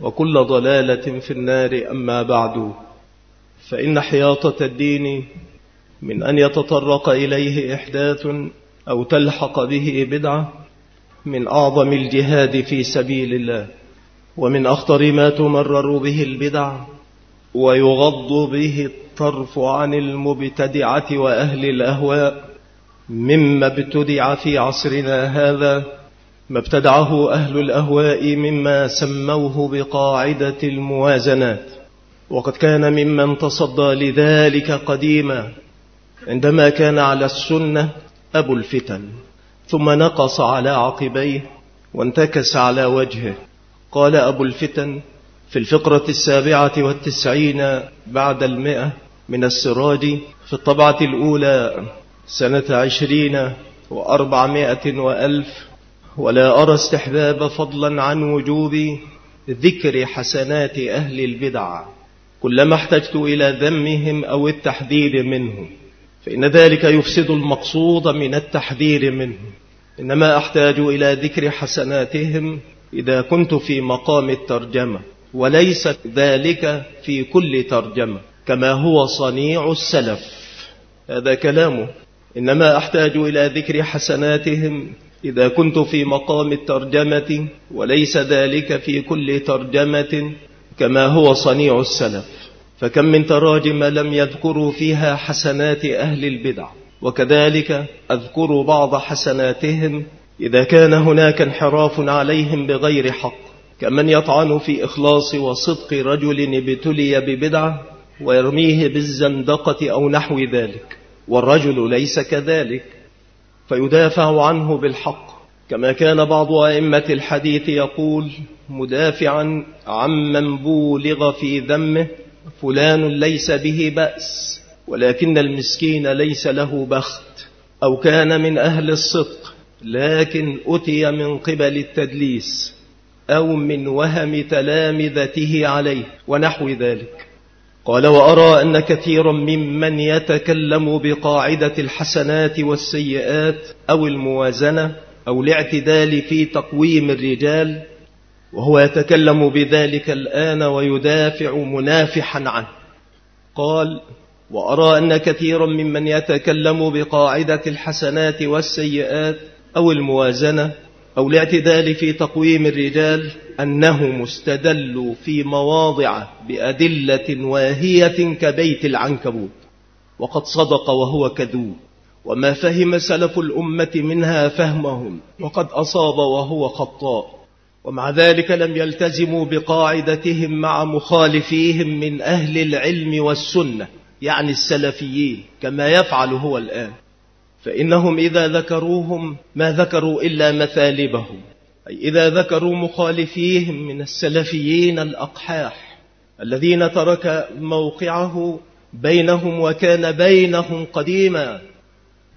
وكل ضلالة في النار أما بعد فإن حياطة الدين من أن يتطرق إليه إحداث أو تلحق به بدعة من أعظم الجهاد في سبيل الله ومن أخطر ما تمرر به البدع ويغض به الطرف عن المبتدعة وأهل الأهواء مما ابتدع في عصرنا هذا ما ابتدعه أهل الأهواء مما سموه بقاعدة الموازنات. وقد كان ممن تصدى لذلك قديما عندما كان على السنة أبو الفتن ثم نقص على عقبيه وانتكس على وجهه. قال أبو الفتن في الفقرة السابعة والتسعين بعد المئة من السراج في الطبعة الأولى سنة عشرين وأربعمائة وألف ولا أرى استحباب فضلا عن وجوب ذكر حسنات أهل البدع. كلما احتجت إلى ذمهم أو التحذير منهم فإن ذلك يفسد المقصود من التحذير منهم إنما أحتاج إلى ذكر حسناتهم إذا كنت في مقام الترجمة وليس ذلك في كل ترجمة كما هو صنيع السلف. هذا كلامه. إنما أحتاج إلى ذكر حسناتهم إذا كنت في مقام الترجمة وليس ذلك في كل ترجمة كما هو صنيع السلف. فكم من تراجم لم يذكروا فيها حسنات أهل البدع. وكذلك أذكر بعض حسناتهم إذا كان هناك انحراف عليهم بغير حق. كمن يطعن في إخلاص وصدق رجل ابتلي ببدعة ويرميه بالزندقة أو نحو ذلك. والرجل ليس كذلك. فيدافع عنه بالحق. كما كان بعض أئمة الحديث يقول مدافعا عمن بولغ في ذمه فلان ليس به بأس ولكن المسكين ليس له بخت. أو كان من أهل الصدق لكن أتي من قبل التدليس أو من وهم تلامذته عليه ونحو ذلك. قال وأرى أن كثيرا ممن يتكلم بقاعدة الحسنات والسيئات أو الموازنة أو الاعتدال في تقويم الرجال وهو يتكلم بذلك الآن ويدافع منافحا عنه. قال وأرى أن كثيرا ممن يتكلم بقاعدة الحسنات والسيئات أو الموازنة أو الاعتدال في تقويم الرجال أنه مستدل في مواضع بأدلة واهية كبيت العنكبوت وقد صدق وهو كذوب وما فهم سلف الأمة منها فهمهم وقد أصاب وهو خطاء ومع ذلك لم يلتزموا بقاعدتهم مع مخالفيهم من أهل العلم والسنة يعني السلفيين كما يفعل هو الآن. فإنهم إذا ذكروهم ما ذكروا إلا مثالبهم. أي إذا ذكروا مخالفيهم من السلفيين الأقحاح الذين ترك موقعه بينهم وكان بينهم قديما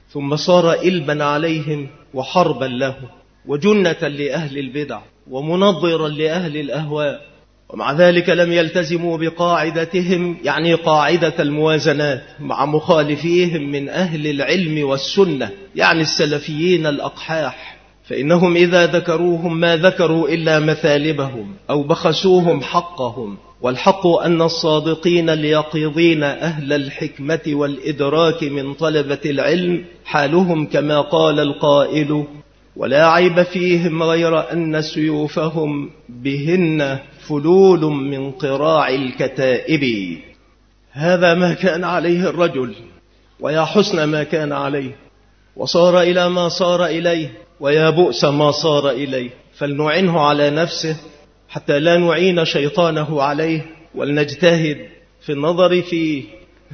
ثم صار إلبا عليهم وحربا لهم وجنة لأهل البدع ومنظرا لأهل الأهواء ومع ذلك لم يلتزموا بقاعدتهم يعني قاعدة الموازنات مع مخالفيهم من أهل العلم والسنة يعني السلفيين الأقحاح. فإنهم إذا ذكروهم ما ذكروا إلا مثالبهم أو بخسوهم حقهم والحق أن الصادقين اليقظين أهل الحكمة والإدراك من طلبة العلم حالهم كما قال القائل ولا عيب فيهم غير أن سيوفهم بهن فلول من قراع الكتائب. هذا ما كان عليه الرجل ويا حسن ما كان عليه وصار إلى ما صار إليه. ويا بؤس ما صار إليه فلنعنه على نفسه حتى لا نعين شيطانه عليه ولنجتهد في النظر في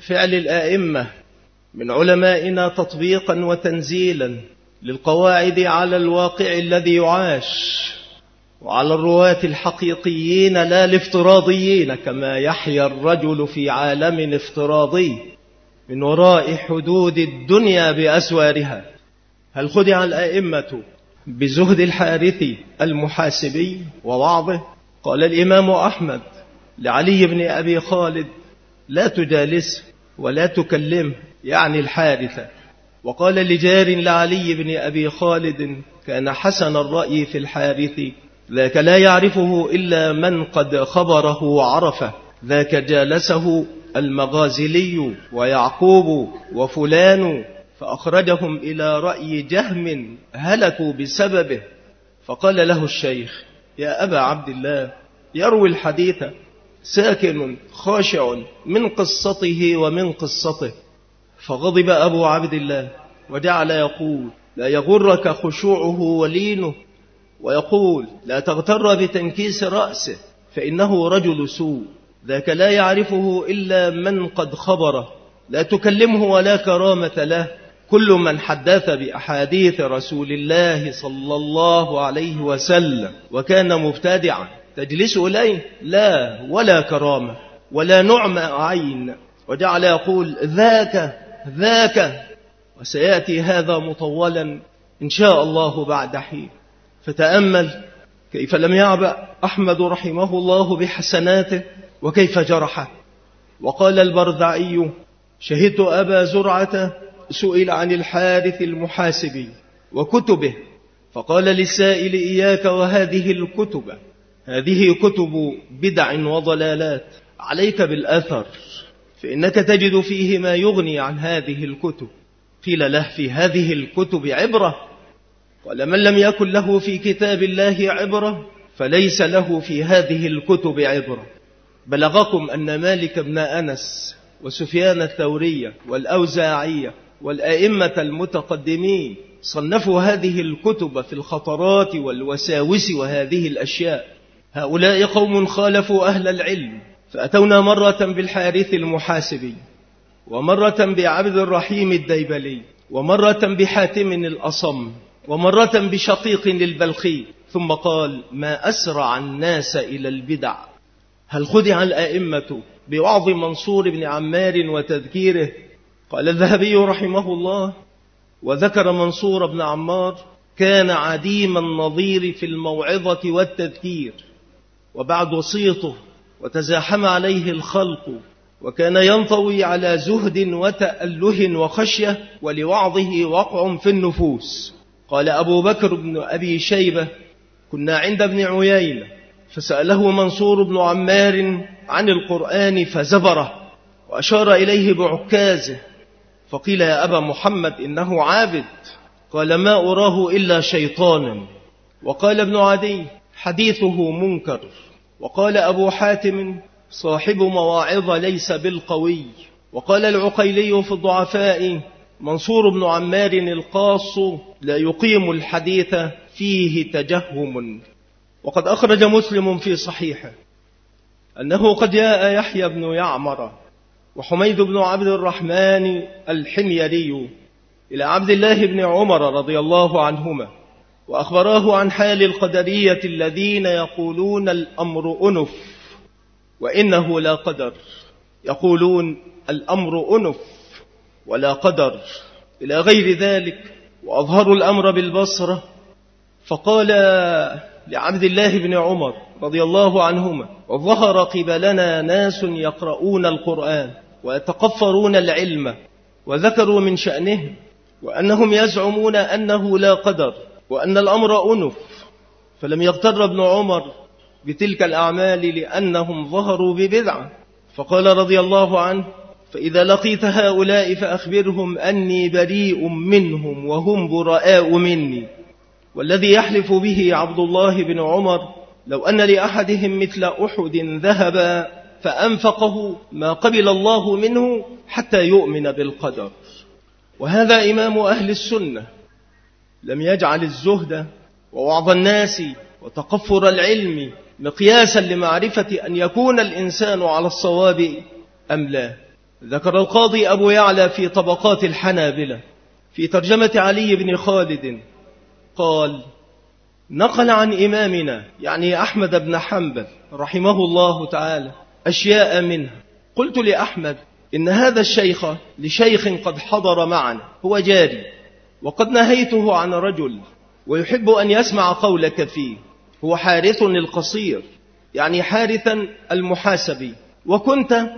فعل الآئمة. من علمائنا تطبيقا وتنزيلا للقواعد على الواقع الذي يعاش وعلى الرواة الحقيقيين لا الافتراضيين كما يحيا الرجل في عالم افتراضي من وراء حدود الدنيا بأسوارها. هل خدع الأئمة بزهد الحارث المحاسبي ووعظه قال الإمام أحمد لعلي بن أبي خالد لا تجالسه ولا تكلمه يعني الحارثة وقال لجار لعلي بن أبي خالد كان حسن الرأي في الحارث ذاك لا يعرفه إلا من قد خبره وعرفه ذاك جالسه المغازلي ويعقوب وفلان فأخرجهم إلى رأي جهم هلكوا بسببه. فقال له الشيخ يا أبا عبد الله يروي الحديث ساكن خاشع من قصته ومن قصته. فغضب أبو عبد الله وجعل يقول لا يغرك خشوعه ولينه. ويقول لا تغتر بتنكيس رأسه فإنه رجل سوء ذاك لا يعرفه إلا من قد خبره لا تكلمه ولا كرامة له. كل من حدث بأحاديث رسول الله صلى الله عليه وسلم وكان مبتدعا. تجلس إليه لا ولا كرامة ولا نعم عين وجعل يقول ذاك ذاك وسيأتي هذا مطولا إن شاء الله بعد حين. فتأمل كيف لم يعبأ أحمد رحمه الله بحسناته وكيف جرحه. وقال البردعي شهدت أبا زرعة سئل عن الحارث المحاسبي وكتبه فقال للسائل إياك وهذه الكتب. هذه كتب بدع وضلالات. عليك بالأثر فإنك تجد فيه ما يغني عن هذه الكتب. قيل له في هذه الكتب عبرة. قال من لم يكن له في كتاب الله عبرة فليس له في هذه الكتب عبرة. بلغكم أن مالك بن أنس وسفيان الثورية والأوزاعية والأئمة المتقدمين صنفوا هذه الكتب في الخطرات والوساوس وهذه الأشياء. هؤلاء قوم خالفوا أهل العلم فأتونا مرة بالحارث المحاسبي ومرة بعبد الرحيم الديبلي ومرة بحاتم الأصم ومرة بشقيق البلخي. ثم قال ما أسرع الناس إلى البدع. هل خدع الأئمة بوعظ منصور بن عمار وتذكيره قال الذهبي رحمه الله وذكر منصور بن عمار كان عديم النظير في الموعظة والتذكير وبعد صيته وتزاحم عليه الخلق وكان ينطوي على زهد وتأله وخشية ولوعظه وقع في النفوس. قال أبو بكر بن أبي شيبة كنا عند ابن عيينة فسأله منصور بن عمار عن القرآن فزبره وأشار إليه بعكازه فقيل يا أبا محمد إنه عابد. قال ما أراه إلا شيطانا وقال ابن عدي حديثه منكر. وقال أبو حاتم صاحب مواعظ ليس بالقوي. وقال العقيلي في الضعفاء منصور بن عمار القاص لا يقيم الحديث فيه تجهم. وقد أخرج مسلم في صحيحه أنه قد جاء يحيى بن يعمر. وحميد بن عبد الرحمن الحميري إلى عبد الله بن عمر رضي الله عنهما وأخبراه عن حال القدرية الذين يقولون الأمر أنف وإنه لا قدر. يقولون الأمر أنف ولا قدر. إلى غير ذلك وأظهروا الأمر بالبصرة. فقال لعبد الله بن عمر رضي الله عنهما وظهر قبلنا ناس يقرؤون القرآن. ويتقفرون العلم وذكروا من شأنهم وأنهم يزعمون أنه لا قدر وأن الأمر أنف. فلم يغتر ابن عمر بتلك الأعمال لأنهم ظهروا ببدعة فقال رضي الله عنه فإذا لقيت هؤلاء فأخبرهم أني بريء منهم وهم براء مني. والذي يحلف به عبد الله بن عمر لو أن لأحدهم مثل أحد ذهبا فأنفقه ما قبل الله منه حتى يؤمن بالقدر. وهذا إمام أهل السنة. لم يجعل الزهد ووعظ الناس وتقفر العلم مقياسا لمعرفة أن يكون الإنسان على الصواب أم لا. ذكر القاضي أبو يعلى في طبقات الحنابلة في ترجمة علي بن خالد قال نقل عن إمامنا يعني أحمد بن حنبل رحمه الله تعالى أشياء منها قلت لأحمد إن هذا الشيخ لشيخ قد حضر معنا هو جاري وقد نهيته عن رجل ويحب أن يسمع قولك فيه. هو حارث القصير يعني حارثا المحاسبي وكنت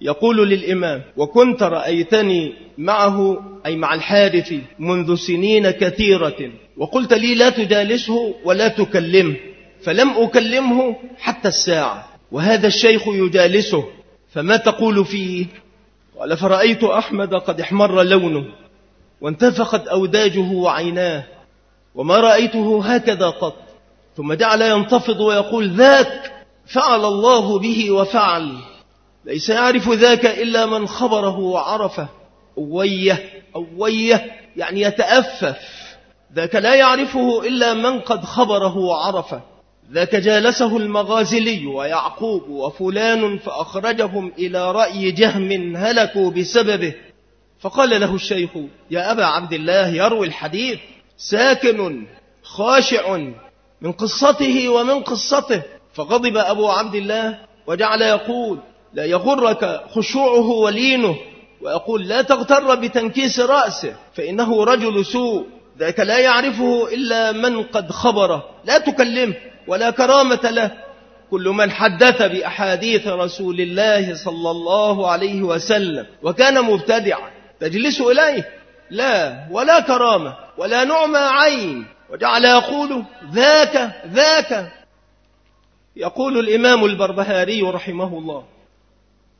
يقول للإمام وكنت رأيتني معه أي مع الحارث منذ سنين كثيرة. وقلت لي لا تجالسه ولا تكلمه فلم أكلمه حتى الساعة. وهذا الشيخ يجالسه فما تقول فيه؟ قال فرأيت أحمد قد احمر لونه وانتفخت أوداجه وعيناه وما رأيته هكذا قط ثم جعل ينتفض ويقول ذاك فعل الله به وفعل ليس يعرف ذاك إلا من خبره وعرفه. أوية أوية يعني يتأفف ذاك لا يعرفه إلا من قد خبره وعرفه. ذاك جالسه المغازلي ويعقوب وفلان فأخرجهم إلى رأي جهم هلكوا بسببه. فقال له الشيخ يا أبا عبد الله يروي الحديث ساكن خاشع من قصته ومن قصته. فغضب أبو عبد الله وجعل يقول لا يغرك خشوعه ولينه ويقول لا تغتر بتنكيس رأسه فإنه رجل سوء ذاك لا يعرفه إلا من قد خبره. لا تكلمه. ولا كرامة له. كل من حدث بأحاديث رسول الله صلى الله عليه وسلم وكان مبتدعا تجلس إليه. لا ولا كرامة ولا نعمى عين. وجعل يقول ذاك ذاك. يقول الإمام البربهاري رحمه الله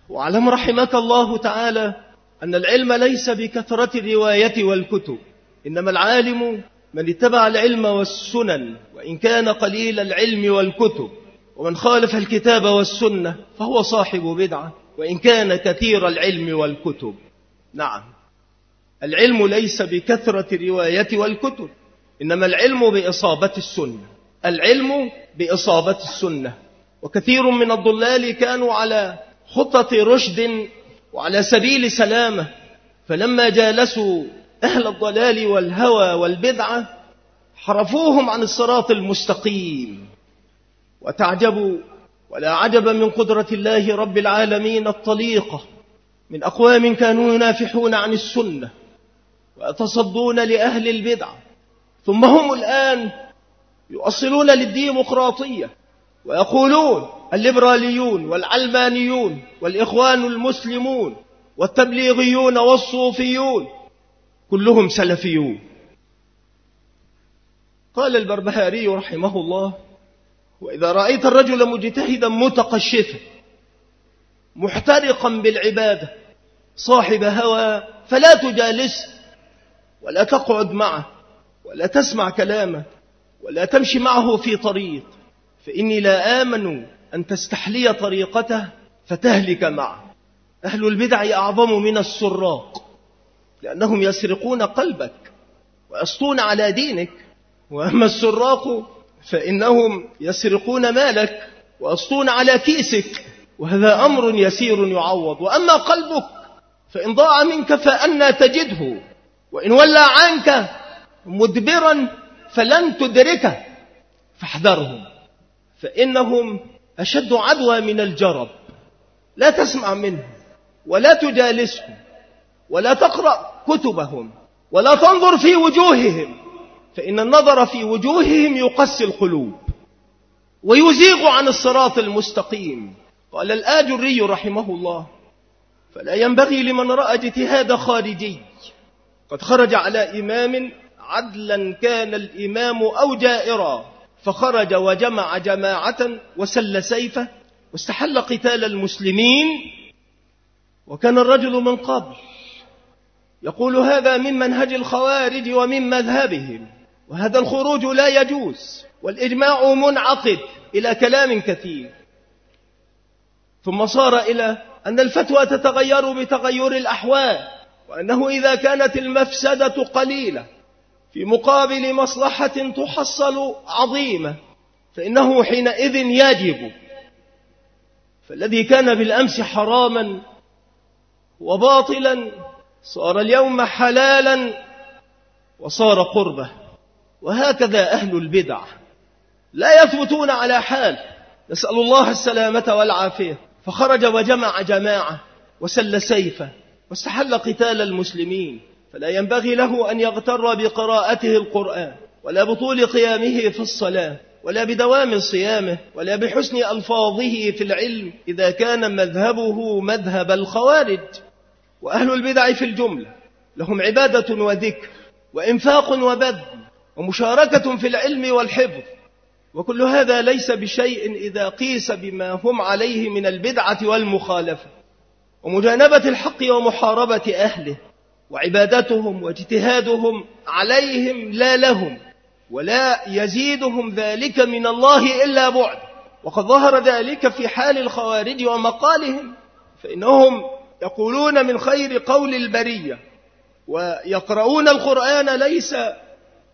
واعلم رحمك الله تعالى أن العلم ليس بكثرة الرواية والكتب إنما العالم من اتبع العلم والسنن وإن كان قليل العلم والكتب ومن خالف الكتاب والسنة فهو صاحب بدعة وإن كان كثير العلم والكتب. نعم. العلم ليس بكثرة الرواية والكتب إنما العلم بإصابة السنة. العلم بإصابة السنة. وكثير من الضلال كانوا على خطة رشد وعلى سبيل سلامة فلما جالسوا أهل الضلال والهوى والبدعة حرفوهم عن الصراط المستقيم. وتعجبوا ولا عجب من قدرة الله رب العالمين الطليقة. من أقوام كانوا ينافحون عن السنة ويتصدون لأهل البدعة ثم هم الآن يؤصلون للديمقراطية ويقولون الليبراليون والعلمانيون والإخوان المسلمون والتبليغيون والصوفيون كلهم سلفيون. قال البربهاري رحمه الله وإذا رأيت الرجل مجتهدا متقشفا محترقا بالعبادة صاحب هوى فلا تجالسه ولا تقعد معه ولا تسمع كلامه ولا تمشي معه في طريق فإني لا آمن أن تستحلي طريقته فتهلك معه. أهل البدع أعظم من السراق. لأنهم يسرقون قلبك ويسطون على دينك. وأما السراق فإنهم يسرقون مالك ويسطون على كيسك. وهذا أمر يسير يعوض. وأما قلبك فإن ضاع منك فأنا تجده. وإن ولى عنك مدبرا فلن تدركه. فاحذرهم. فإنهم أشد عدوى من الجرب. لا تسمع منهم ولا تجالسهم ولا تقرأ كتبهم ولا تنظر في وجوههم فإن النظر في وجوههم يقسي القلوب ويزيغ عن الصراط المستقيم. قال الآجري رحمه الله فلا ينبغي لمن رأى اجتهاد خارجي. قد خرج على إمام عدلا كان الإمام أو جائرا فخرج وجمع جماعة وسل سيفه واستحل قتال المسلمين وكان الرجل من قبل. يقول هذا من منهج الخوارج ومن مذهبهم وهذا الخروج لا يجوز والإجماع منعقد إلى كلام كثير. ثم صار إلى أن الفتوى تتغير بتغير الأحوال وأنه إذا كانت المفسدة قليلة في مقابل مصلحة تحصل عظيمة فإنه حينئذ يجب. فالذي كان بالأمس حراما وباطلا صار اليوم حلالا وصار قربة. وهكذا أهل البدع. لا يثبتون على حال. نسأل الله السلامة والعافية. فخرج وجمع جماعة وسل سيفه واستحل قتال المسلمين. فلا ينبغي له أن يغتر بقراءته القرآن. ولا بطول قيامه في الصلاة. ولا بدوام صيامه. ولا بحسن ألفاظه في العلم. إذا كان مذهبه مذهب الخوارج. وأهل البدع في الجملة. لهم عبادة وذكر وإنفاق وبذل ومشاركة في العلم والحفظ. وكل هذا ليس بشيء إذا قيس بما هم عليه من البدعة والمخالفة. ومجانبة الحق ومحاربة أهله وعبادتهم واجتهادهم عليهم لا لهم ولا يزيدهم ذلك من الله إلا بعد. وقد ظهر ذلك في حال الخوارج ومقالهم فإنهم يقولون من خير قول البرية ويقرؤون القرآن ليس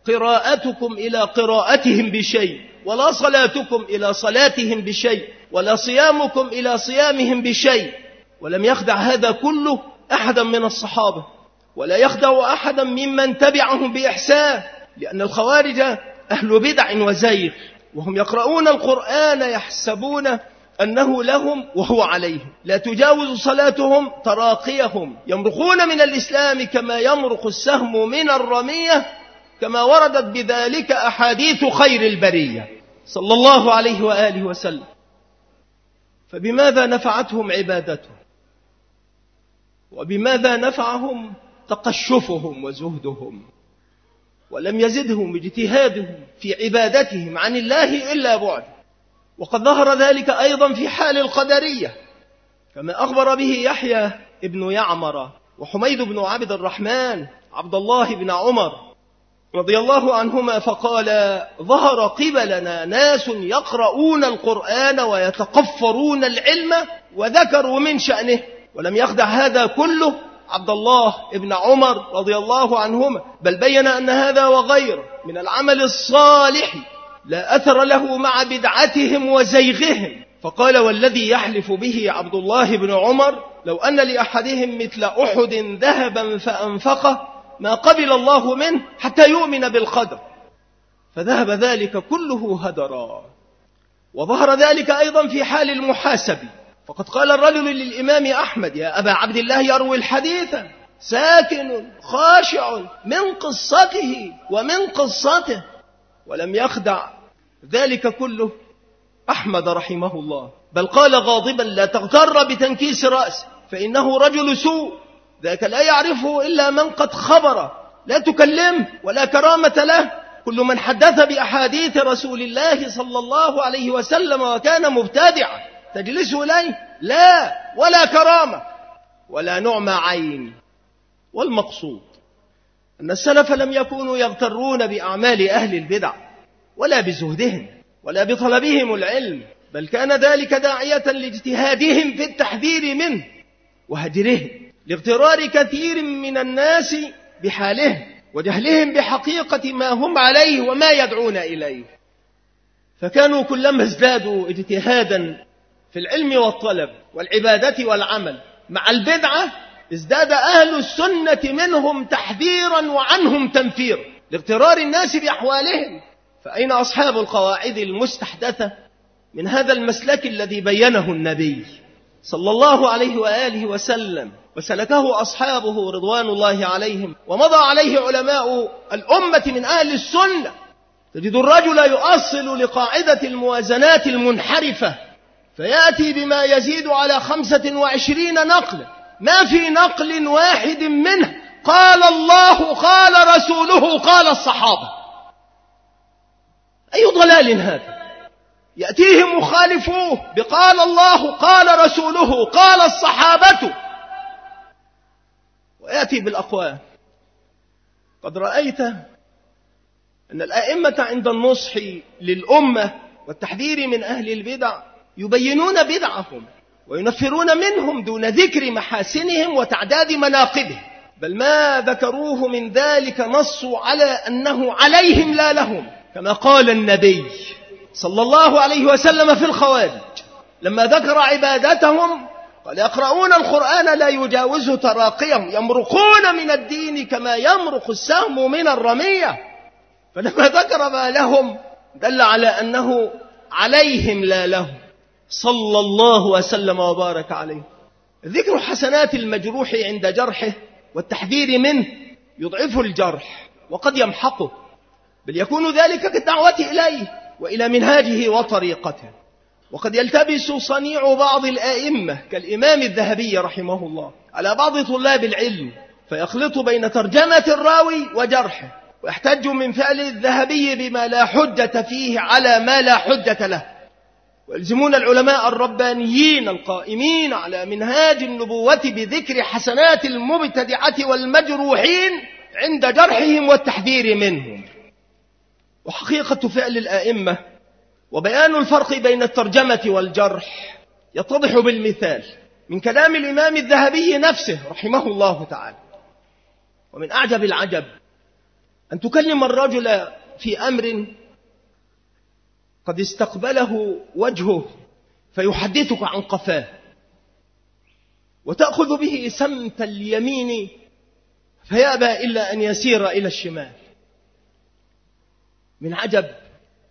قراءتكم إلى قراءتهم بشيء ولا صلاتكم إلى صلاتهم بشيء ولا صيامكم إلى صيامهم بشيء. ولم يخدع هذا كله أحدا من الصحابة ولا يخدع أحدا ممن تبعهم بإحسان لأن الخوارج أهل بدع وزيغ وهم يقرؤون القرآن يحسبون أنه لهم وهو عليهم. لا تجاوز صلاتهم تراقيهم. يمرقون من الإسلام كما يمرق السهم من الرمية كما وردت بذلك أحاديث خير البرية. صلى الله عليه وآله وسلم. فبماذا نفعتهم عبادتهم؟ وبماذا نفعهم تقشفهم وزهدهم؟ ولم يزدهم اجتهادهم في عبادتهم عن الله إلا بعد. وقد ظهر ذلك أيضا في حال القدرية كما أخبر به يحيى ابن يعمر وحميد بن عبد الرحمن عبد الله بن عمر رضي الله عنهما فقال ظهر قبلنا ناس يقرؤون القرآن ويتقفرون العلم وذكروا من شأنه ولم يخدع هذا كله عبد الله ابن عمر رضي الله عنهما بل بين أن هذا وغيره من العمل الصالح لا أثر له مع بدعتهم وزيغهم. فقال والذي يحلف به عبد الله بن عمر لو أن لأحدهم مثل أحد ذهبا فأنفقه ما قبل الله منه حتى يؤمن بالقدر. فذهب ذلك كله هدرا. وظهر ذلك أيضا في حال المحاسب. فقد قال الرجل للإمام أحمد يا أبا عبد الله يروي الحديث ساكن خاشع من قصته ومن قصته ولم يخدع ذلك كله أحمد رحمه الله. بل قال غاضبا لا تغتر بتنكيس رأس فإنه رجل سوء. ذاك لا يعرفه إلا من قد خبر. لا تكلمه ولا كرامة له. كل من حدث بأحاديث رسول الله صلى الله عليه وسلم وكان مبتدعا. تجلس إليه؟ لا ولا كرامة ولا نعم عين. والمقصود أن السلف لم يكونوا يغترون بأعمال أهل البدع. ولا بزهدهم ولا بطلبهم العلم بل كان ذلك داعية لاجتهادهم في التحذير منه وهجرهم لاغترار كثير من الناس بحالهم وجهلهم بحقيقة ما هم عليه وما يدعون إليه. فكانوا كلما ازدادوا اجتهادا في العلم والطلب والعبادة والعمل مع البدعة ازداد أهل السنة منهم تحذيرا وعنهم تنفيرا لاغترار الناس بأحوالهم. فأين أصحاب القواعد المستحدثة من هذا المسلك الذي بينه النبي صلى الله عليه وآله وسلم وسلكه أصحابه رضوان الله عليهم ومضى عليه علماء الأمة من أهل السنة. تجد الرجل يؤصل لقاعدة الموازنات المنحرفة فيأتي بما يزيد على خمسة وعشرين نقل. ما في نقل واحد منه. قال الله قال رسوله قال الصحابة. أي ضلال هذا؟ يأتيه مخالفوه بقال الله قال رسوله قال الصحابة. ويأتي بالأقوال. قد رأيت أن الأئمة عند النصح للأمة والتحذير من أهل البدع يبينون بدعهم وينفرون منهم دون ذكر محاسنهم وتعداد مناقبهم. بل ما ذكروه من ذلك نصوا على أنه عليهم لا لهم. كما قال النبي صلى الله عليه وسلم في الخوارج لما ذكر عبادتهم قال يقرؤون القرآن لا يجاوز تراقيهم يمرقون من الدين كما يمرق السهم من الرمية. فلما ذكر ما لهم دل على أنه عليهم لا لهم. صلى الله وسلم وبارك عليه. ذكر حسنات المجروح عند جرحه والتحذير منه يضعف الجرح وقد يمحقه. بل يكون ذلك كالدعوة إليه وإلى منهاجه وطريقته. وقد يلتبس صنيع بعض الآئمة كالإمام الذهبي رحمه الله على بعض طلاب العلم فيخلط بين ترجمة الراوي وجرحه ويحتج من فعل الذهبي بما لا حجة فيه على ما لا حجة له. ويلزمون العلماء الربانيين القائمين على منهاج النبوة بذكر حسنات المبتدعة والمجروحين عند جرحهم والتحذير منهم. وحقيقة فعل الآئمة وبيان الفرق بين الترجمة والجرح يتضح بالمثال من كلام الإمام الذهبي نفسه رحمه الله تعالى. ومن أعجب العجب أن تكلم الرجل في أمر قد استقبله وجهه فيحدثك عن قفاه وتأخذ به سمت اليمين فيأبى إلا أن يسير إلى الشمال. من عجب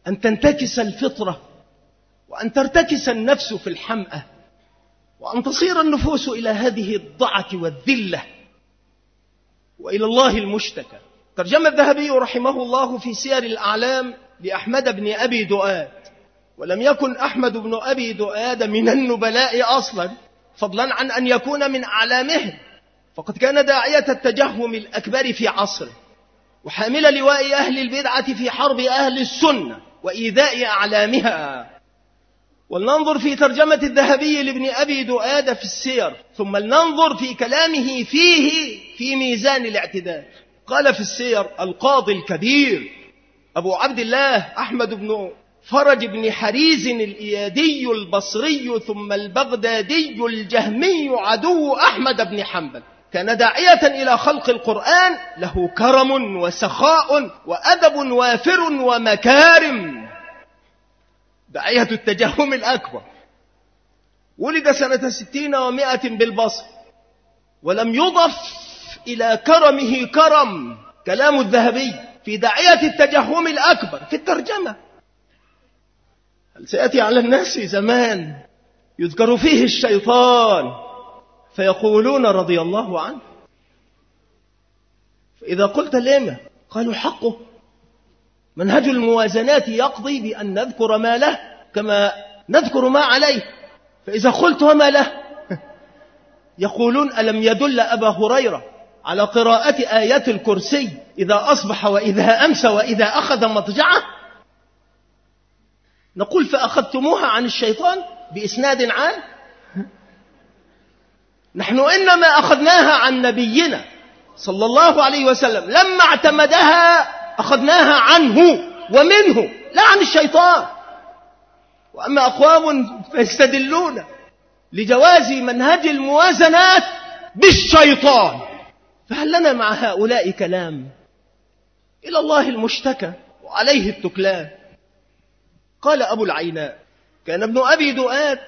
أن تنتكس الفطرة وأن ترتكس النفس في الحمأة وأن تصير النفوس إلى هذه الضعة والذلة وإلى الله المشتكى. ترجم الذهبي رحمه الله في سير الأعلام لأحمد بن أبي دؤاد. ولم يكن أحمد بن أبي دؤاد من النبلاء أصلا فضلا عن أن يكون من أعلامهم. فقد كان داعية التجهم الأكبر في عصره. وحامل لواء أهل البدعة في حرب أهل السنة وإيذاء أعلامها. ولننظر في ترجمة الذهبي لابن أبي دؤاد في السير ثم لننظر في كلامه فيه في ميزان الاعتدال. قال في السير القاضي الكبير أبو عبد الله أحمد بن فرج بن حريز الإيادي البصري ثم البغدادي الجهمي عدو أحمد بن حنبل. كان داعية إلى خلق القرآن له كرم وسخاء وأدب وافر ومكارم. داعية التجهم الأكبر. ولد سنة ستين ومائة بالبصر ولم يضف إلى كرمه كرم. كلام الذهبي في داعية التجهم الأكبر في الترجمة. هل سيأتي على الناس زمان يذكر فيه الشيطان فيقولون رضي الله عنه. فإذا قلت لما قالوا حقه. منهج الموازنات يقضي بأن نذكر ما له كما نذكر ما عليه. فإذا قلت وما له يقولون ألم يدل أبا هريرة على قراءة آيات الكرسي إذا أصبح وإذا أمس وإذا أخذ مضجعه؟ نقول فأخذتموها عن الشيطان بإسناد عام؟ نحن إنما أخذناها عن نبينا صلى الله عليه وسلم. لما اعتمدها أخذناها عنه ومنه لا عن الشيطان. وأما أقوام فيستدلون لجواز منهج الموازنات بالشيطان. فهل لنا مع هؤلاء كلام؟ إلى الله المشتكى وعليه التكلان قال أبو العيناء كان ابن أبي دؤاد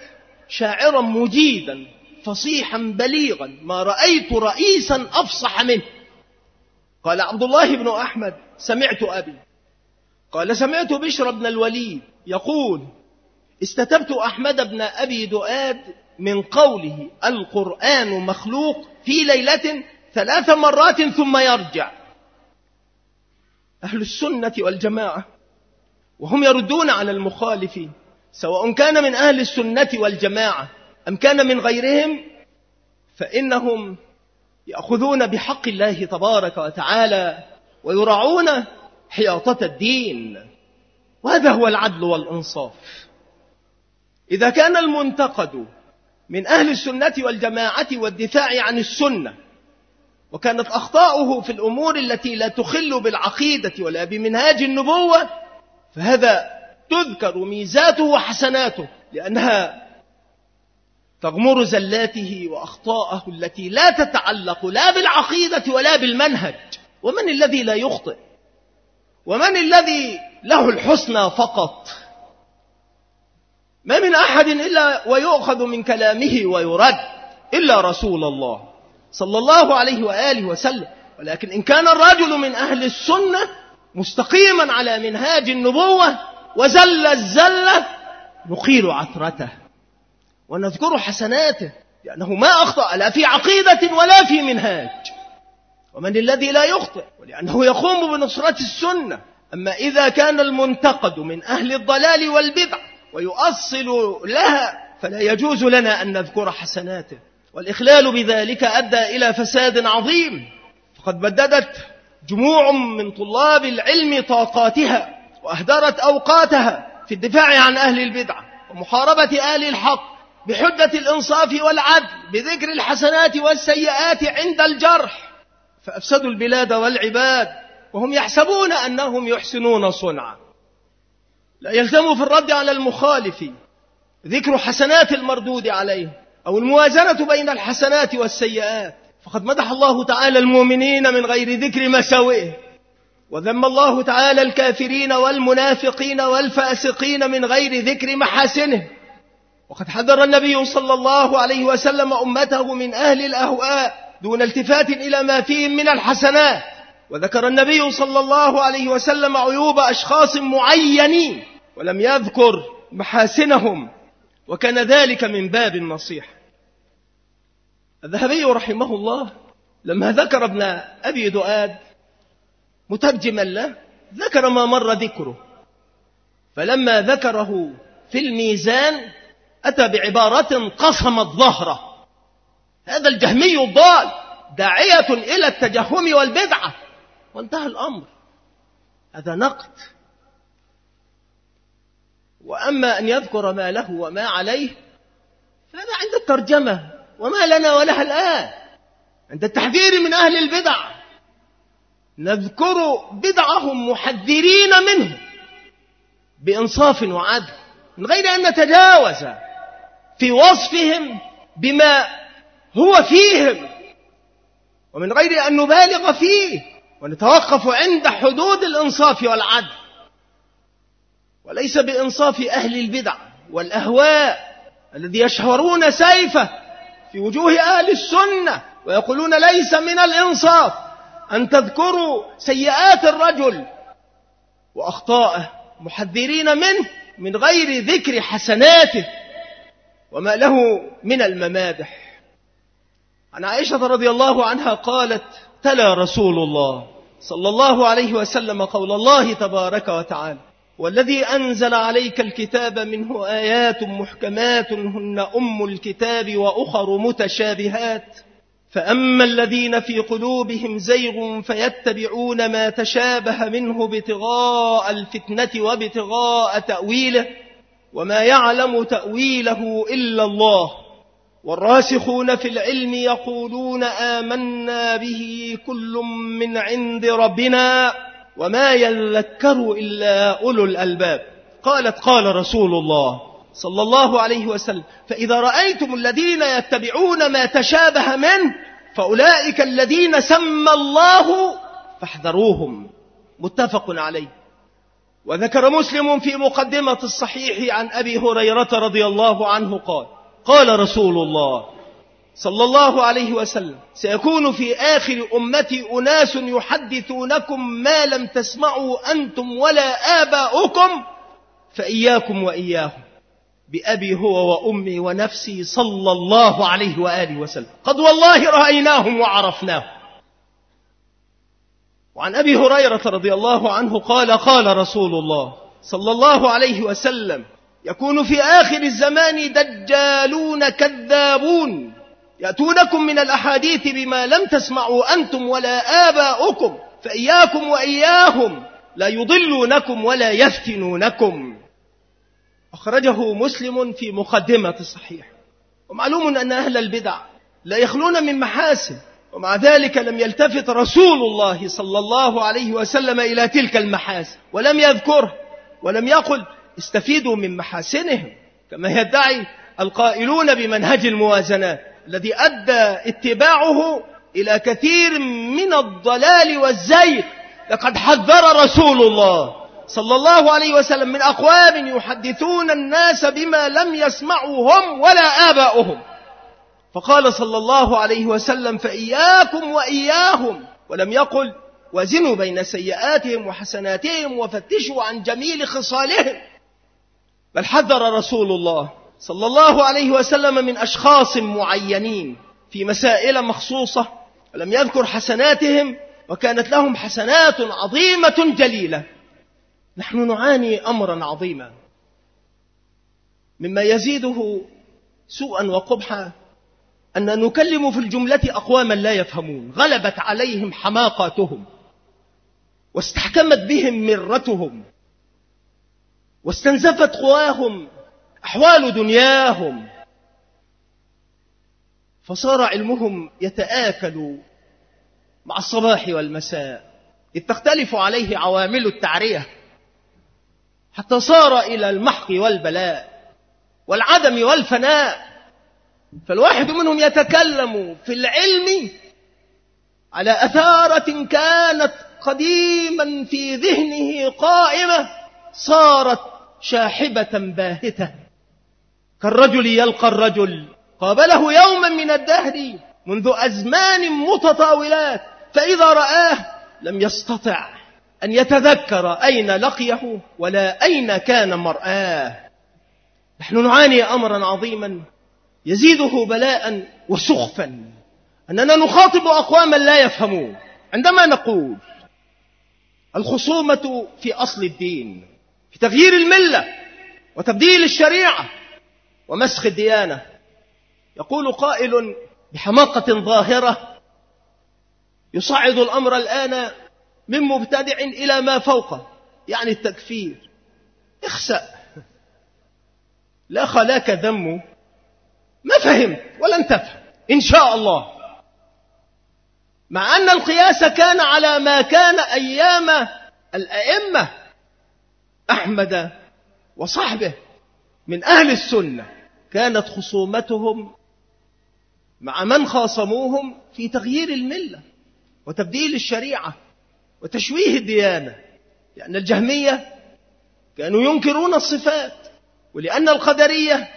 شاعرا مجيدا. فصيحا بليغا ما رأيت رئيسا أفصح منه. قال عبد الله بن أحمد سمعت أبي. قال سمعت بشر بن الوليد يقول استتبت أحمد بن أبي دؤاد من قوله القرآن مخلوق في ليلة ثلاث مرات ثم يرجع. أهل السنة والجماعة وهم يردون على المخالفين سواء كان من أهل السنة والجماعة أم كان من غيرهم؟ فإنهم يأخذون بحق الله تبارك وتعالى ويراعون حياطة الدين. وهذا هو العدل والإنصاف. إذا كان المنتقد من أهل السنة والجماعة والدفاع عن السنة وكانت أخطاؤه في الأمور التي لا تخل بالعقيدة ولا بمنهاج النبوة فهذا تذكر ميزاته وحسناته لأنها تغمر زلاته وأخطاءه التي لا تتعلق لا بالعقيدة ولا بالمنهج. ومن الذي لا يخطئ؟ ومن الذي له الحسنى فقط؟ ما من أحد إلا ويؤخذ من كلامه ويرد إلا رسول الله صلى الله عليه وآله وسلم. ولكن إن كان الرجل من أهل السنة مستقيما على منهاج النبوة وزل الزلة نقيل عثرته. ونذكر حسناته لأنه ما أخطأ لا في عقيدة ولا في منهاج. ومن الذي لا يخطئ؟ ولأنه يقوم بنصرة السنة. أما إذا كان المنتقد من أهل الضلال والبدع ويؤصل لها فلا يجوز لنا أن نذكر حسناته. والإخلال بذلك أدى إلى فساد عظيم. فقد بددت جموع من طلاب العلم طاقاتها وأهدرت أوقاتها في الدفاع عن أهل البدعة ومحاربة أهل الحق. بحجة الإنصاف والعدل بذكر الحسنات والسيئات عند الجرح. فأفسدوا البلاد والعباد وهم يحسبون أنهم يحسنون صنعا. لا يلزم في الرد على المخالف ذكر حسنات المردود عليه أو الموازنة بين الحسنات والسيئات. فقد مدح الله تعالى المؤمنين من غير ذكر مساوئه وذم الله تعالى الكافرين والمنافقين والفاسقين من غير ذكر محاسنه. وقد حذر النبي صلى الله عليه وسلم أمته من أهل الأهواء دون التفات إلى ما فيهم من الحسنات. وذكر النبي صلى الله عليه وسلم عيوب أشخاص معينين ولم يذكر محاسنهم. وكان ذلك من باب النصيحة. الذهبي رحمه الله لما ذكر ابن أبي دؤاد مترجما له ذكر ما مر ذكره. فلما ذكره في الميزان أتى بعبارة قصمت ظهره. هذا الجهمي الضال داعية إلى التجهم والبدعة. وانتهى الأمر. هذا نقد. وأما أن يذكر ما له وما عليه فهذا عند الترجمة. وما لنا ولها الآن. عند التحذير من أهل البدع. نذكر بدعهم محذرين منه. بإنصاف وعدل. من غير أن نتجاوز. في وصفهم بما هو فيهم. ومن غير أن نبالغ فيه ونتوقف عند حدود الإنصاف والعدل. وليس بإنصاف أهل البدع والأهواء الذي يشهرون سيفه في وجوه أهل السنة ويقولون ليس من الإنصاف أن تذكروا سيئات الرجل وأخطاءه محذرين منه من غير ذكر حسناته. وما له من الممادح عن عائشة رضي الله عنها قالت تلا رسول الله صلى الله عليه وسلم قول الله تبارك وتعالى والذي أنزل عليك الكتاب منه آيات محكمات هن أم الكتاب وأخر متشابهات. فأما الذين في قلوبهم زيغ فيتبعون ما تشابه منه ابتغاء الفتنة وابتغاء تأويله. وما يعلم تأويله إلا الله. والراسخون في العلم يقولون آمنا به كل من عند ربنا وما يذكر إلا أولو الألباب. قالت قال رسول الله صلى الله عليه وسلم فإذا رأيتم الذين يتبعون ما تشابه منه فأولئك الذين سمى الله فاحذروهم. متفق عليه. وذكر مسلم في مقدمة الصحيح عن أبي هريرة رضي الله عنه قال قال رسول الله صلى الله عليه وسلم سيكون في آخر أمتي أناس يحدثونكم ما لم تسمعوا أنتم ولا آباؤكم فإياكم وإياهم بأبي هو وأمي ونفسي صلى الله عليه وآله وسلم. قد والله رأيناهم وعرفناهم. وعن أبي هريرة رضي الله عنه قال قال رسول الله صلى الله عليه وسلم يكون في آخر الزمان دجالون كذابون يأتونكم من الأحاديث بما لم تسمعوا أنتم ولا آباؤكم فإياكم وإياهم لا يضلونكم ولا يفتنونكم. أخرجه مسلم في مقدمة الصحيح ومعلوم أن أهل البدع لا يخلون من محاسن ومع ذلك لم يلتفت رسول الله صلى الله عليه وسلم إلى تلك المحاسن ولم يذكره ولم يقل استفيدوا من محاسنهم. كما يدعي القائلون بمنهج الموازنات الذي أدى اتباعه إلى كثير من الضلال والزيغ. لقد حذر رسول الله صلى الله عليه وسلم من أقوام يحدثون الناس بما لم يسمعوا هم ولا آباؤهم. فقال صلى الله عليه وسلم فإياكم وإياهم. ولم يقل وزنوا بين سيئاتهم وحسناتهم وفتشوا عن جميل خصالهم. بل حذر رسول الله صلى الله عليه وسلم من أشخاص معينين في مسائل مخصوصة ولم يذكر حسناتهم وكانت لهم حسنات عظيمة جليلة. نحن نعاني أمرا عظيما مما يزيده سوءا وقبحا أن نكلم في الجملة أقواما لا يفهمون. غلبت عليهم حماقاتهم. واستحكمت بهم مرتهم. واستنزفت قواهم. أحوال دنياهم. فصار علمهم يتآكل مع الصباح والمساء. إذ تختلف عليه عوامل التعرية. حتى صار إلى المحق والبلاء. والعدم والفناء. فالواحد منهم يتكلم في العلم على أثارة كانت قديما في ذهنه قائمة صارت شاحبة باهتة. كالرجل يلقى الرجل قابله يوما من الدهر منذ أزمان متطاولات فإذا رآه لم يستطع أن يتذكر أين لقيه ولا أين كان مرآه. نحن نعاني أمرا عظيما يزيده بلاء وسخفا. أننا نخاطب أقواما لا يفهمون. عندما نقول الخصومة في أصل الدين في تغيير الملة وتبديل الشريعة ومسخ الديانة يقول قائل بحماقة ظاهرة يصعد الأمر الآن من مبتدع إلى ما فوقه يعني التكفير. اخسأ. لا خلاك ذمه ما فهمت ولن تفهم. إن شاء الله. مع أن القياس كان على ما كان أيام الأئمة أحمد وصحبه من أهل السنة. كانت خصومتهم مع من خاصموهم في تغيير الملة وتبديل الشريعة وتشويه الديانة. لأن الجهمية كانوا ينكرون الصفات ولأن القدرية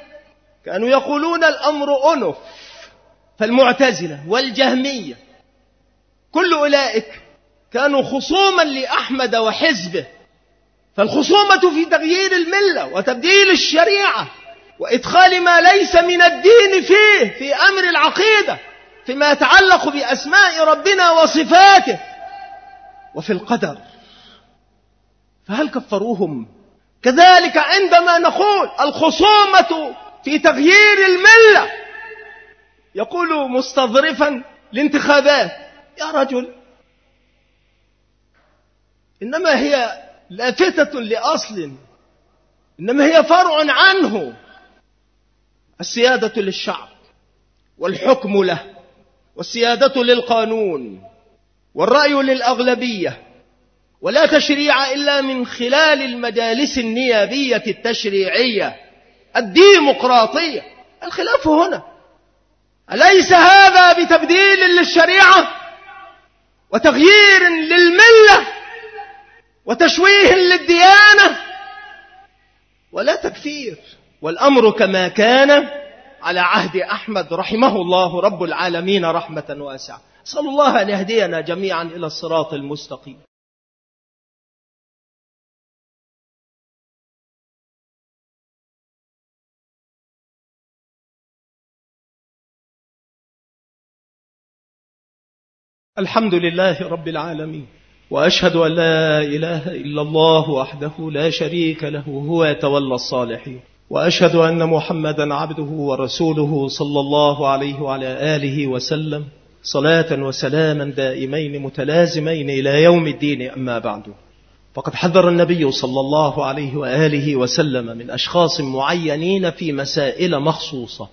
كانوا يقولون الأمر أنف فالمعتزلة والجهمية كل أولئك كانوا خصوما لأحمد وحزبه فالخصومة في تغيير الملة وتبديل الشريعة وإدخال ما ليس من الدين فيه في أمر العقيدة فيما يتعلق بأسماء ربنا وصفاته وفي القدر. فهل كفروهم؟ كذلك عندما نقول الخصومة في تغيير الملة. يقول مستظرفا الانتخابات يا رجل إنما هي لافتة لأصل إنما هي فرع عنه. السيادة للشعب والحكم له والسيادة للقانون والرأي للأغلبية ولا تشريع إلا من خلال المجالس النيابية التشريعية. الديمقراطية. الخلاف هنا. أليس هذا بتبديل للشريعة؟ وتغيير للملة؟ وتشويه للديانة؟ ولا تكفير. والأمر كما كان على عهد أحمد رحمه الله رب العالمين رحمة واسعة. أسأل الله أن يهدينا جميعا إلى الصراط المستقيم. الحمد لله رب العالمين. وأشهد أن لا إله إلا الله وحده لا شريك له هو يتولى الصالحين. وأشهد أن محمدا عبده ورسوله صلى الله عليه وعلى آله وسلم. صلاة وسلاما دائمين متلازمين إلى يوم الدين أما بعد. فقد حذر النبي صلى الله عليه وآله وسلم من أشخاص معينين في مسائل مخصوصة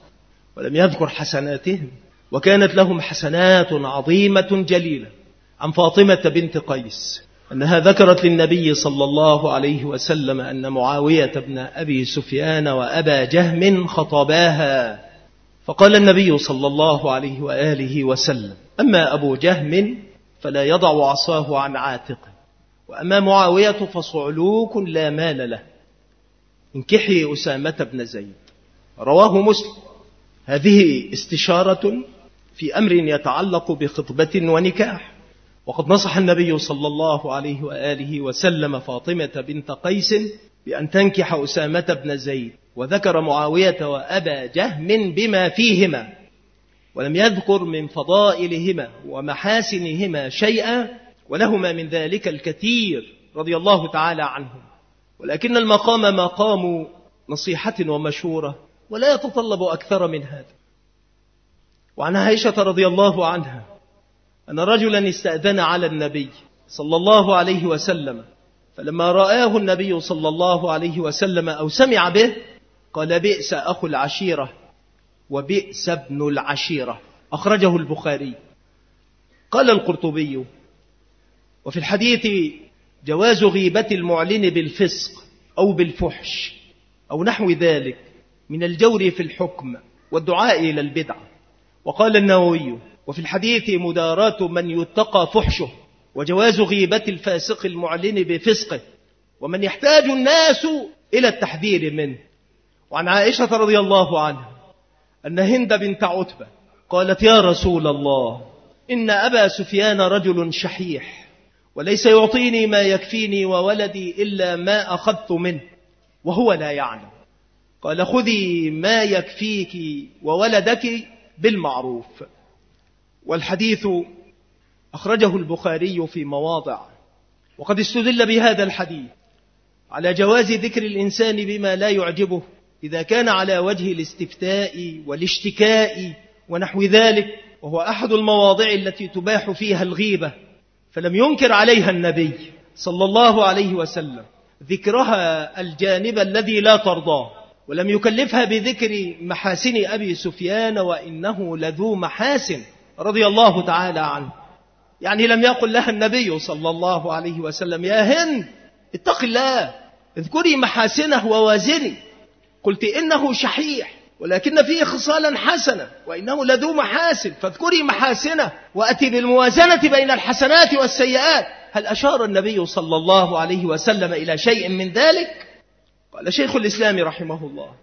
ولم يذكر حسناتهم. وكانت لهم حسنات عظيمة جليلة. عن فاطمة بنت قيس أنها ذكرت للنبي صلى الله عليه وسلم أن معاوية بن أبي سفيان وأبا جهم خطباها. فقال النبي صلى الله عليه وآله وسلم أما أبو جهم فلا يضع عصاه عن عاتقه وأما معاوية فصعلوك لا مال له. انكحي أسامة بن زيد. رواه مسلم. هذه استشارة في أمر يتعلق بخطبة ونكاح. وقد نصح النبي صلى الله عليه وآله وسلم فاطمة بنت قيس بأن تنكح أسامة بن زيد وذكر معاوية وأبا جهم بما فيهما ولم يذكر من فضائلهما ومحاسنهما شيئا ولهما من ذلك الكثير رضي الله تعالى عنهم. ولكن المقام مقام نصيحة ومشورة ولا يتطلب أكثر من هذا. وعن عائشة رضي الله عنها أن رجلا استأذن على النبي صلى الله عليه وسلم فلما رآه النبي صلى الله عليه وسلم أو سمع به قال بئس أخو العشيرة وبئس ابن العشيرة أخرجه البخاري. قال القرطبي وفي الحديث جواز غيبة المعلن بالفسق أو بالفحش أو نحو ذلك من الجور في الحكم والدعاء إلى البدعة وقال النووي وفي الحديث مداراة من يتقى فحشه وجواز غيبة الفاسق المعلن بفسقه ومن يحتاج الناس إلى التحذير منه. وعن عائشة رضي الله عنها أن هند بنت عتبة قالت يا رسول الله إن أبا سفيان رجل شحيح وليس يعطيني ما يكفيني وولدي إلا ما أخذت منه وهو لا يعلم. قال خذي ما يكفيك وولدك بالمعروف. والحديث أخرجه البخاري في مواضع وقد استدل بهذا الحديث على جواز ذكر الإنسان بما لا يعجبه إذا كان على وجه الاستفتاء والاشتكاء ونحو ذلك وهو أحد المواضع التي تباح فيها الغيبة فلم ينكر عليها النبي صلى الله عليه وسلم ذكرها الجانب الذي لا ترضاه. ولم يكلفها بذكر محاسن أبي سفيان وإنه لذو محاسن رضي الله تعالى عنه. يعني لم يقل لها النبي صلى الله عليه وسلم يا هند اتق الله اذكري محاسنه ووازني. قلت إنه شحيح ولكن فيه خصالا حسنة وإنه لذو محاسن فاذكري محاسنه وأتي بالموازنة بين الحسنات والسيئات. هل أشار النبي صلى الله عليه وسلم إلى شيء من ذلك؟ قال شيخ الإسلام رحمه الله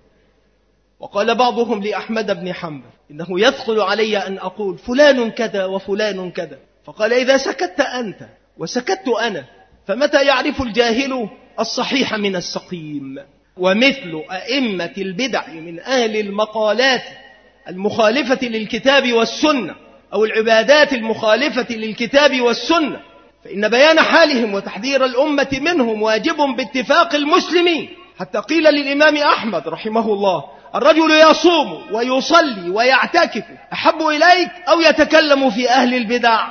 وقال بعضهم لأحمد بن حنبل إنه يثقل علي أن أقول فلان كذا وفلان كذا فقال إذا سكت أنت وسكت أنا فمتى يعرف الجاهل الصحيح من السقيم؟ ومثل أئمة البدع من أهل المقالات المخالفة للكتاب والسنة أو العبادات المخالفة للكتاب والسنة فإن بيان حالهم وتحذير الأمة منهم واجب باتفاق المسلمين. حتى قيل للإمام أحمد رحمه الله الرجل يصوم ويصلي ويعتكف أحب إليك أو يتكلم في أهل البدع؟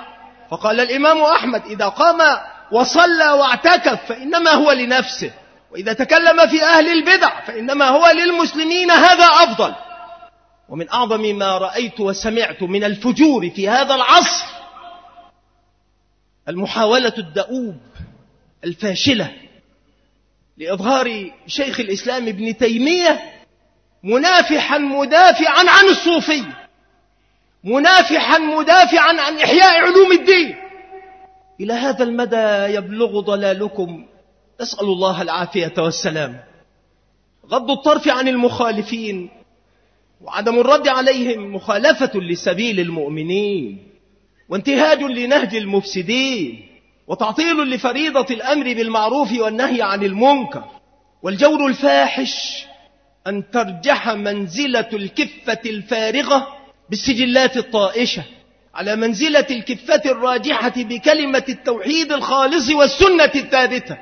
فقال الإمام أحمد إذا قام وصلى واعتكف فإنما هو لنفسه وإذا تكلم في أهل البدع فإنما هو للمسلمين هذا أفضل. ومن أعظم ما رأيت وسمعت من الفجور في هذا العصر المحاولة الدؤوب الفاشلة لإظهار شيخ الإسلام ابن تيمية منافحا مدافعا عن الصوفية منافحا مدافعا عن إحياء علوم الدين. إلى هذا المدى يبلغ ضلالكم. نسأل الله العافية والسلام. غض الطرف عن المخالفين وعدم الرد عليهم مخالفة لسبيل المؤمنين وانتهاج لنهج المفسدين. وتعطيل لفريضة الأمر بالمعروف والنهي عن المنكر. والجور الفاحش أن ترجح منزلة الكفة الفارغة بالسجلات الطائشة على منزلة الكفة الراجحة بكلمة التوحيد الخالص والسنة الثابتة.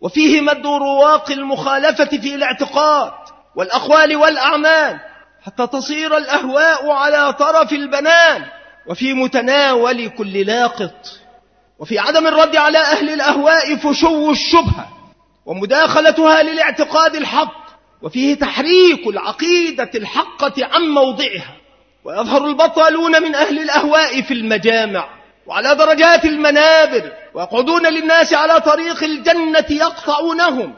وفيه مد رواق المخالفة في الاعتقاد والأقوال والأعمال حتى تصير الأهواء على طرف البنان. وفي متناول كل لاقط وفي عدم الرد على أهل الأهواء فشو الشبهة ومداخلتها للاعتقاد الحق وفيه تحريك العقيدة الحقة عن موضعها ويظهر البطالون من أهل الأهواء في المجامع وعلى درجات المنابر ويقعدون للناس على طريق الجنة يقطعونهم.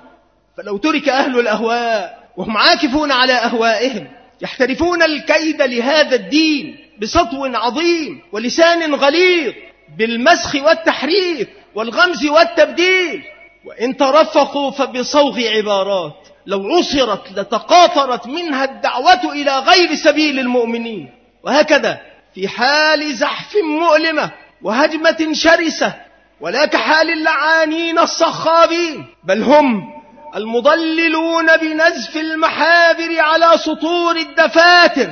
فلو ترك أهل الأهواء وهم عاكفون على أهوائهم يحترفون الكيد لهذا الدين بسطو عظيم ولسان غليظ. بالمسخ والتحريف والغمز والتبديل. وإن ترفقوا فبصوغ عبارات. لو عصرت لتقاطرت منها الدعوة إلى غير سبيل المؤمنين. وهكذا في حال زحف مؤلمة وهجمة شرسة. ولا كحال اللعانين الصخابين. بل هم المضللون بنزف المحابر على سطور الدفاتر.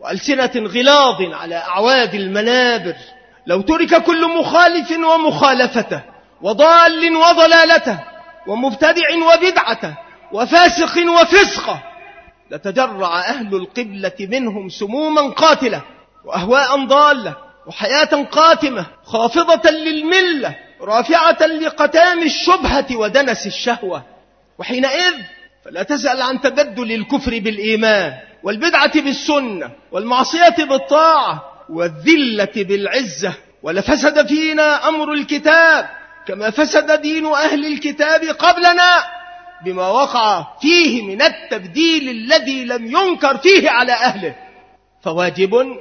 وألسنة غلاظ على أعواد المنابر. لو ترك كل مخالف ومخالفته وضال وضلالته ومبتدع وبدعته وفاسق وفسقة لتجرع أهل القبلة منهم سموما قاتلة وأهواء ضالة وحياة قاتمة خافضة للملة رافعة لقتام الشبهة ودنس الشهوة. وحينئذ فلا تسأل عن تبدل الكفر بالإيمان والبدعة بالسنة والمعصية بالطاعة والذلة بالعزة. ولفسد فينا أمر الكتاب كما فسد دين أهل الكتاب قبلنا بما وقع فيه من التبديل الذي لم ينكر فيه على أهله. فواجب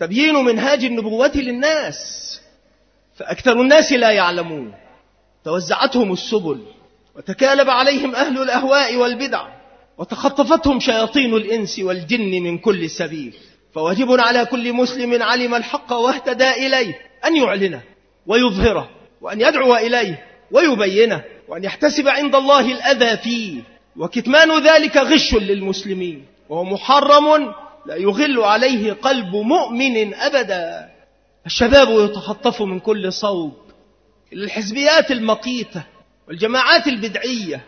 تبيين منهاج النبوة للناس. فأكثر الناس لا يعلمون. توزعتهم السبل وتكالب عليهم أهل الأهواء والبدع وتخطفتهم شياطين الإنس والجن من كل سبيل. فواجب على كل مسلم علم الحق واهتدى إليه أن يعلنه ويظهره وأن يدعو إليه ويبينه وأن يحتسب عند الله الأذى فيه. وكتمان ذلك غش للمسلمين وهو محرم لا يغل عليه قلب مؤمن أبدا. الشباب يتخطف من كل صوب. الحزبيات المقيتة والجماعات البدعية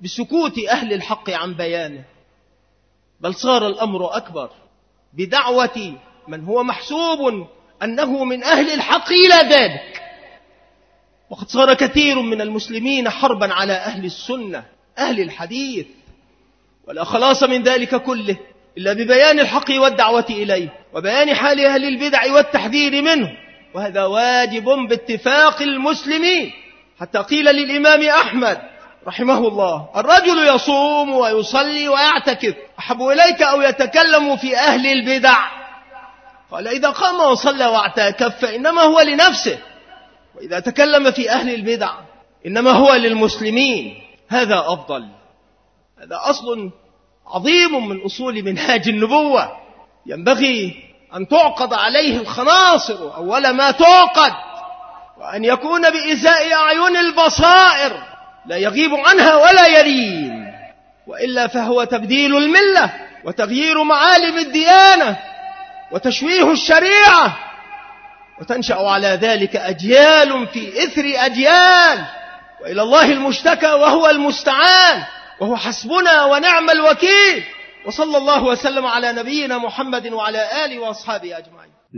بسكوت أهل الحق عن بيانه. بل صار الأمر أكبر. بدعوة من هو محسوب أنه من أهل الحق إلى ذلك. وقد صار كثير من المسلمين حربا على أهل السنة أهل الحديث ولا خلاص من ذلك كله إلا ببيان الحق والدعوة إليه وبيان حال أهل البدع والتحذير منه. وهذا واجب باتفاق المسلمين حتى قيل للإمام أحمد رحمه الله الرجل يصوم ويصلي ويعتكف. أحب إليك أو يتكلم في أهل البدع. قال إذا قام وصلى واعتكف فإنما هو لنفسه. وإذا تكلم في أهل البدع إنما هو للمسلمين. هذا أفضل. هذا أصل عظيم من أصول منهاج النبوة. ينبغي أن تعقد عليه الخناصر أول ما تعقد وأن يكون بإزاء أعين البصائر. لا يغيب عنها ولا يرين وإلا فهو تبديل الملة وتغيير معالم الديانة وتشويه الشريعة وتنشأ على ذلك أجيال في إثر أجيال وإلى الله المشتكى وهو المستعان وهو حسبنا ونعم الوكيل وصلى الله وسلم على نبينا محمد وعلى آله وأصحابه أجمعين